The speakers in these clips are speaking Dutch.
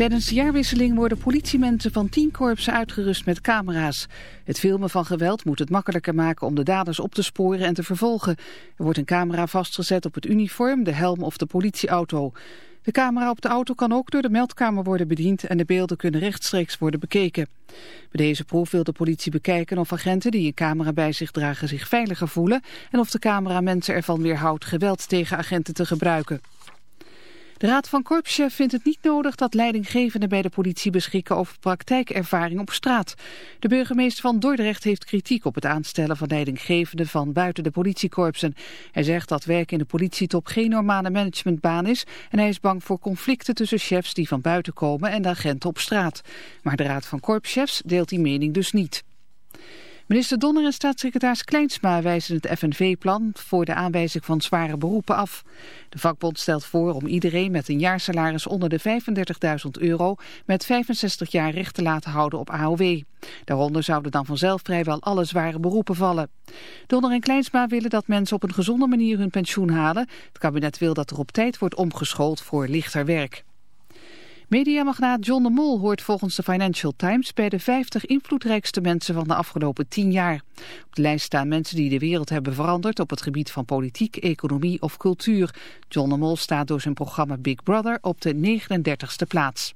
Tijdens de jaarwisseling worden politiemensen van 10 korpsen uitgerust met camera's. Het filmen van geweld moet het makkelijker maken om de daders op te sporen en te vervolgen. Er wordt een camera vastgezet op het uniform, de helm of de politieauto. De camera op de auto kan ook door de meldkamer worden bediend en de beelden kunnen rechtstreeks worden bekeken. Bij deze proef wil de politie bekijken of agenten die een camera bij zich dragen zich veiliger voelen en of de camera mensen ervan weerhoudt geweld tegen agenten te gebruiken. De Raad van Korpschef vindt het niet nodig dat leidinggevenden bij de politie beschikken over praktijkervaring op straat. De burgemeester van Dordrecht heeft kritiek op het aanstellen van leidinggevenden van buiten de politiekorpsen. Hij zegt dat werk in de politietop geen normale managementbaan is en hij is bang voor conflicten tussen chefs die van buiten komen en de agenten op straat. Maar de Raad van Korpschefs deelt die mening dus niet. Minister Donner en staatssecretaris Kleinsma wijzen het FNV-plan voor de aanwijzing van zware beroepen af. De vakbond stelt voor om iedereen met een jaarsalaris onder de 35.000 euro met 65 jaar recht te laten houden op AOW. Daaronder zouden dan vanzelf vrijwel alle zware beroepen vallen. Donner en Kleinsma willen dat mensen op een gezonde manier hun pensioen halen. Het kabinet wil dat er op tijd wordt omgeschoold voor lichter werk. Mediamagnaat John de Mol hoort volgens de Financial Times bij de 50 invloedrijkste mensen van de afgelopen 10 jaar. Op de lijst staan mensen die de wereld hebben veranderd op het gebied van politiek, economie of cultuur. John de Mol staat door zijn programma Big Brother op de 39ste plaats.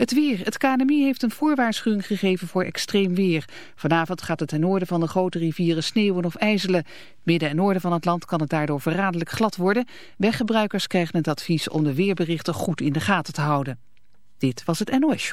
Het weer. Het KNMI heeft een voorwaarschuwing gegeven voor extreem weer. Vanavond gaat het ten noorden van de grote rivieren sneeuwen of ijzelen. Midden en noorden van het land kan het daardoor verraderlijk glad worden. Weggebruikers krijgen het advies om de weerberichten goed in de gaten te houden. Dit was het NOS.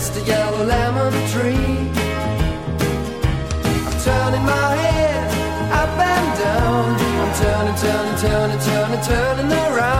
past a yellow lemon tree. I'm turning my head up and down. I'm turning, turning, turning, turning, turning around.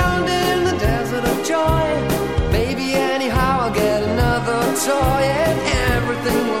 toy and everything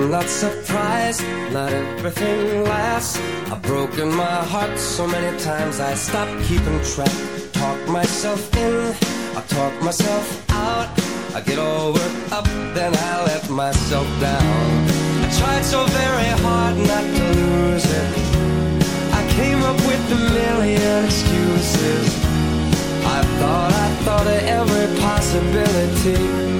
I'm not surprised, not everything lasts. I've broken my heart so many times I stop keeping track. Talk myself in, I talk myself out. I get all worked up, then I let myself down. I tried so very hard not to lose it. I came up with a million excuses. I thought I thought of every possibility.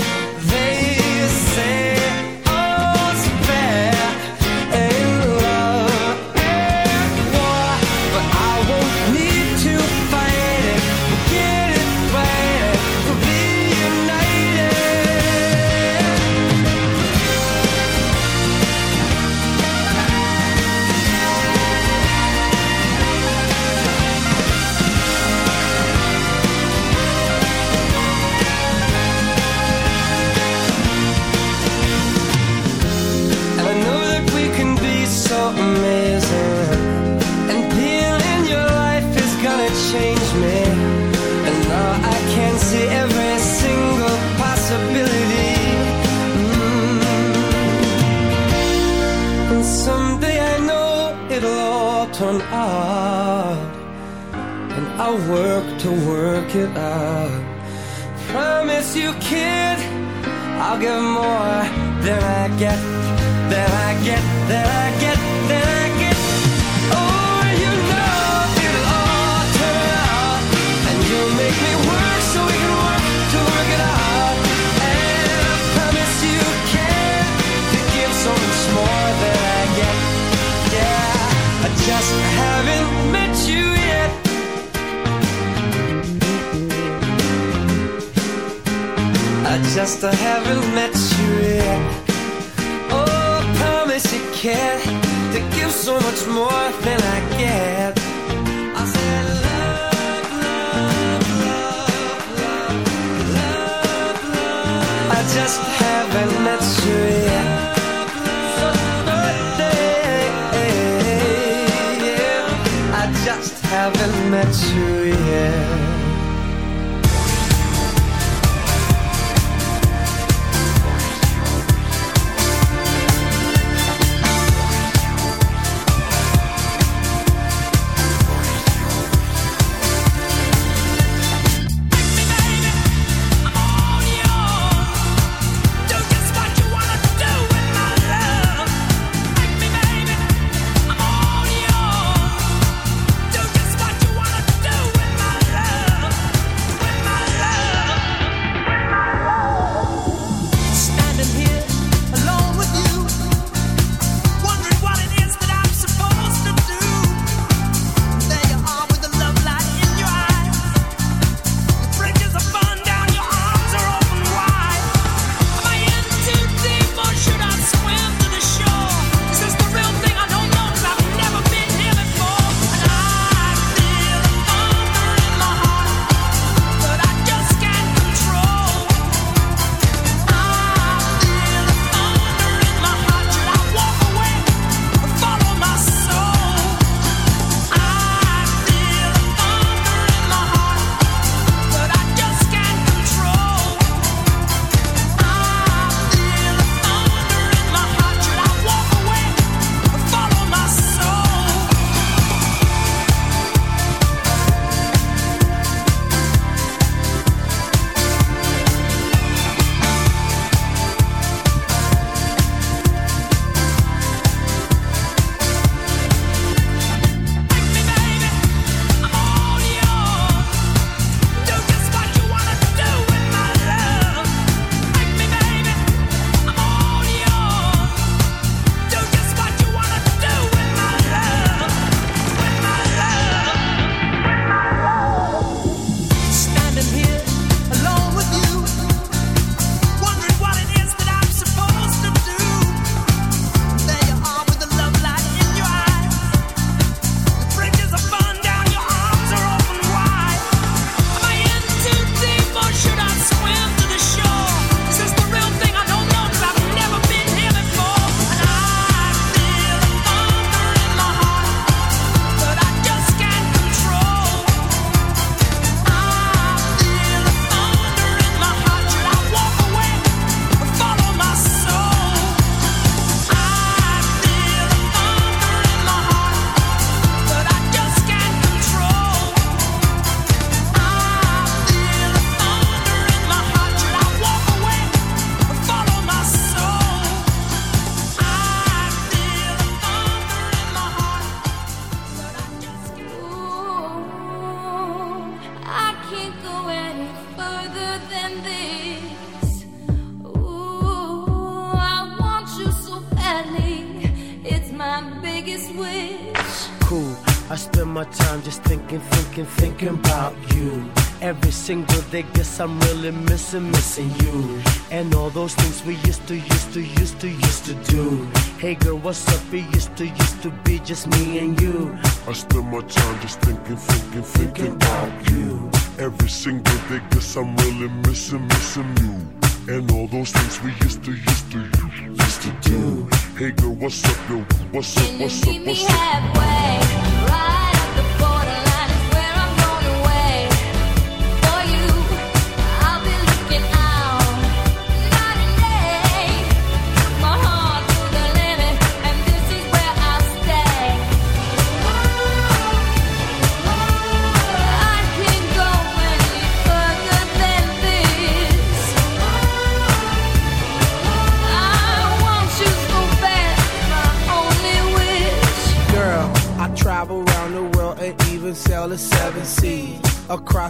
turn just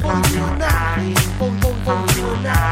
Funcionar, you funcionar.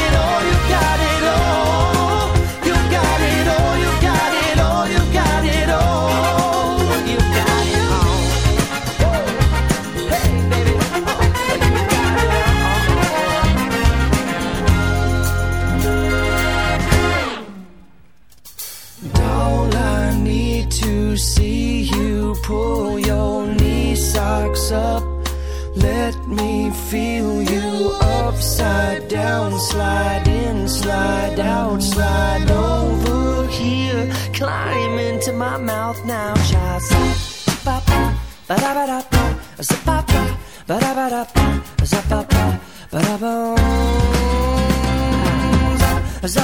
slide in, slide out, slide over here. Climb into my mouth now, child. Zip up, ba da ba da ba, zip up, ba da ba da ba, zip up, ba da ba.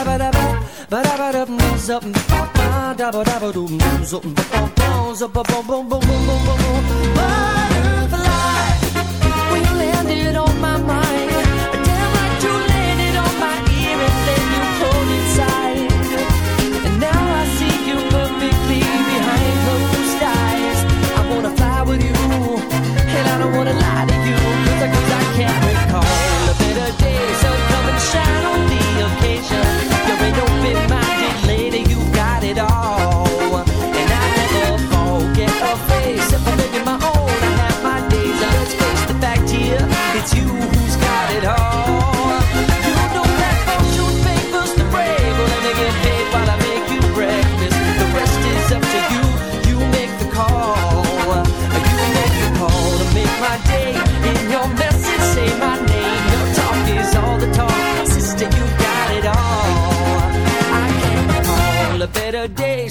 ba da ba, ba da ba da ba, zop ba ba da ba da ba doom, zop ba ba ba, zop ba ba ba ba ba ba ba. Butterfly, when you landed on my mind, damn right you. Wanna lie to you,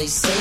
They say